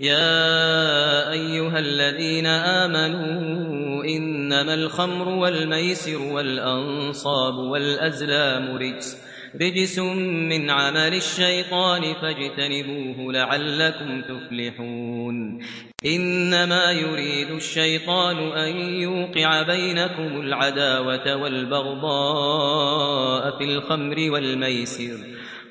يا ايها الذين امنوا انما الخمر والميسر والانصاب والازلام رجس رجس من عمل الشيطان فاجتنبوه لعلكم تفلحون انما يريد الشيطان ان يوقع بينكم العداوه والبغضاء في الخمر والميسر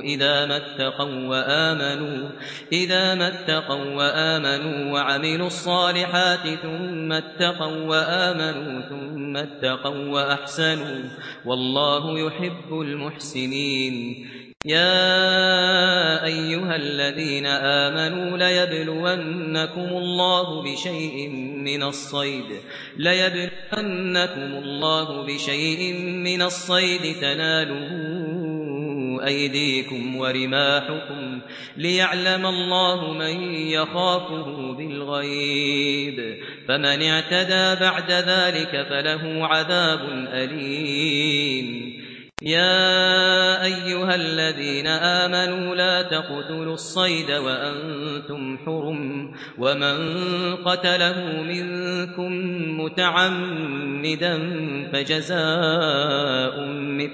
إذا ما اتقوا وآمنوا إذا ما اتقوا وآمنوا وعملوا الصالحات ثم اتقوا وآمنوا ثم اتقوا وأحسنوا والله يحب المحسنين. يا أيها الذين آمنوا ليبلونكم الله بشيء من الصيد ليبلونكم الله بشيء من الصيد تناله أيديكم ورماحكم ليعلم الله من يخافه بالغيب. فمن اعتدى بعد ذلك فله عذاب أليم. يا أيها الذين آمنوا لا تقتلوا الصيد وأنتم حرم. ومن قتله منكم متعمدا فجزاء